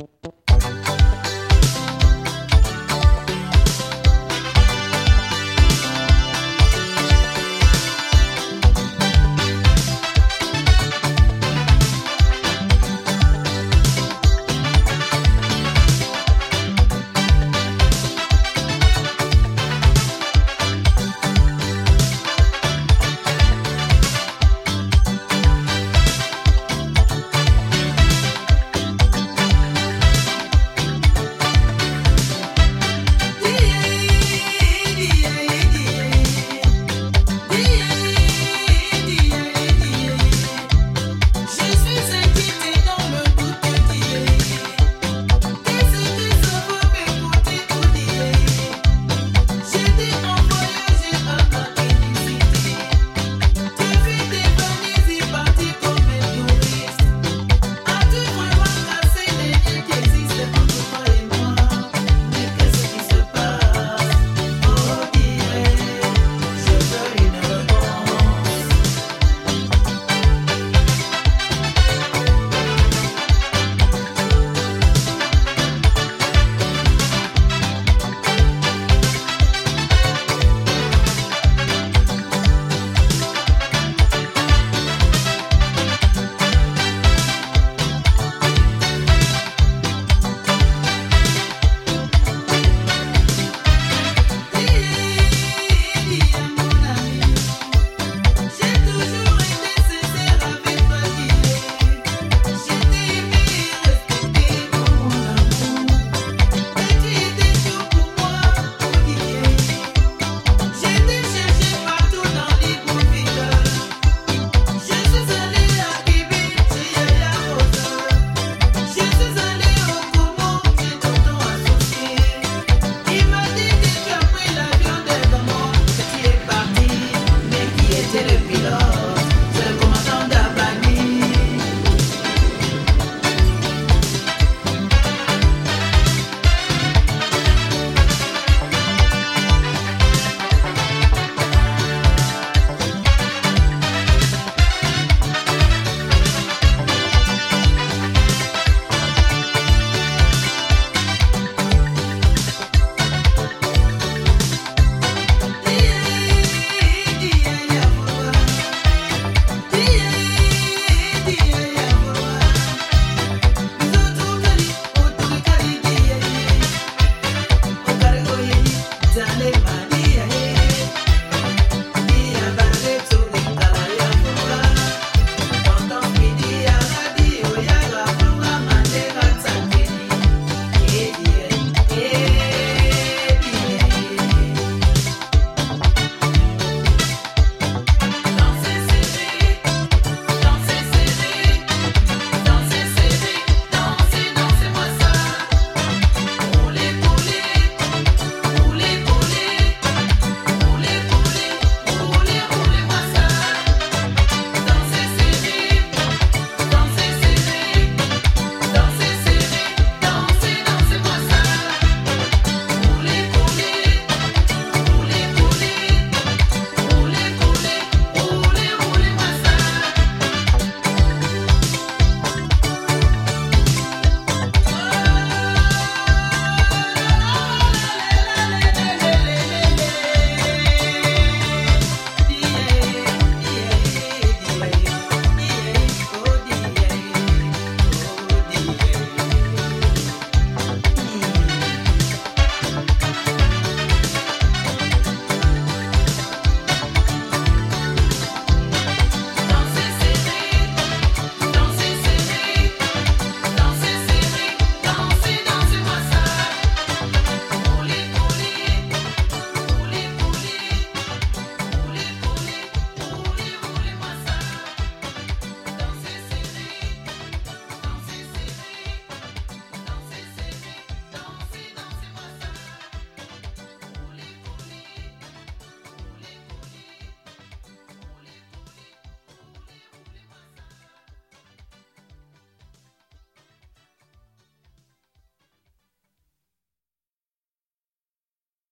you